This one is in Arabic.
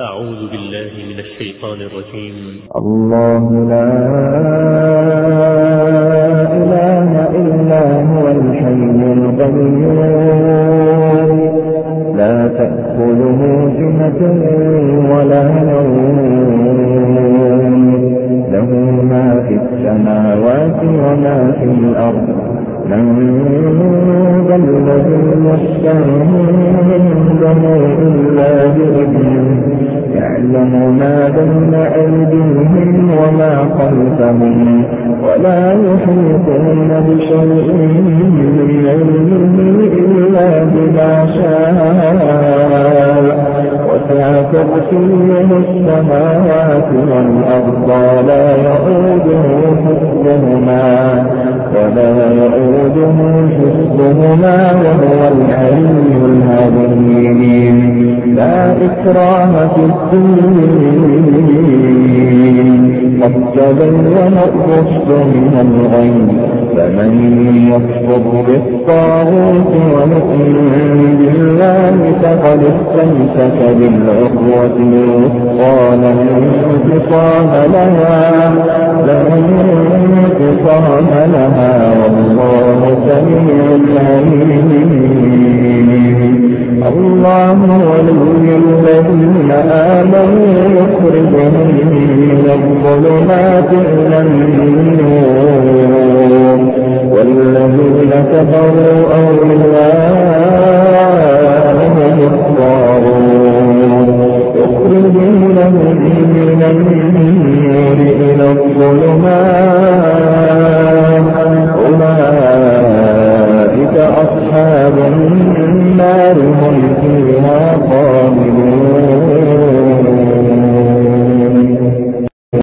أعوذ بالله من الشيطان الرجيم. الله لا إله إلا هو الحي القيوم. لا تأخذه سنة ولا نوم. له ما في السماوات وما في الأرض. من ذا الذي بإذنه يعلم ما بين أيديهم وما خلفهم ولا يحيطون بشيء من علمه إلا بما شاء. كرسيه السماوات والأرض لا يؤوده حفظهما ولا يؤوده حفظهما وهو العلي العظيم. لا إكراه في الدين. قد تبين الرشد من الغي فمن يكفر بالطاغوت ويؤمن بالله فقد استمسك بالعقوة الوثقى لا انفصام لها لا انفصام لها والله سميع عليم. الله ولي الذين آمنوا يخرجهم من الظلمات إلى النور. كفروا أولياءهم الطاغوت يخرجون من النور إلى الظلمات أولئك أصحاب النار هم فيها خالدون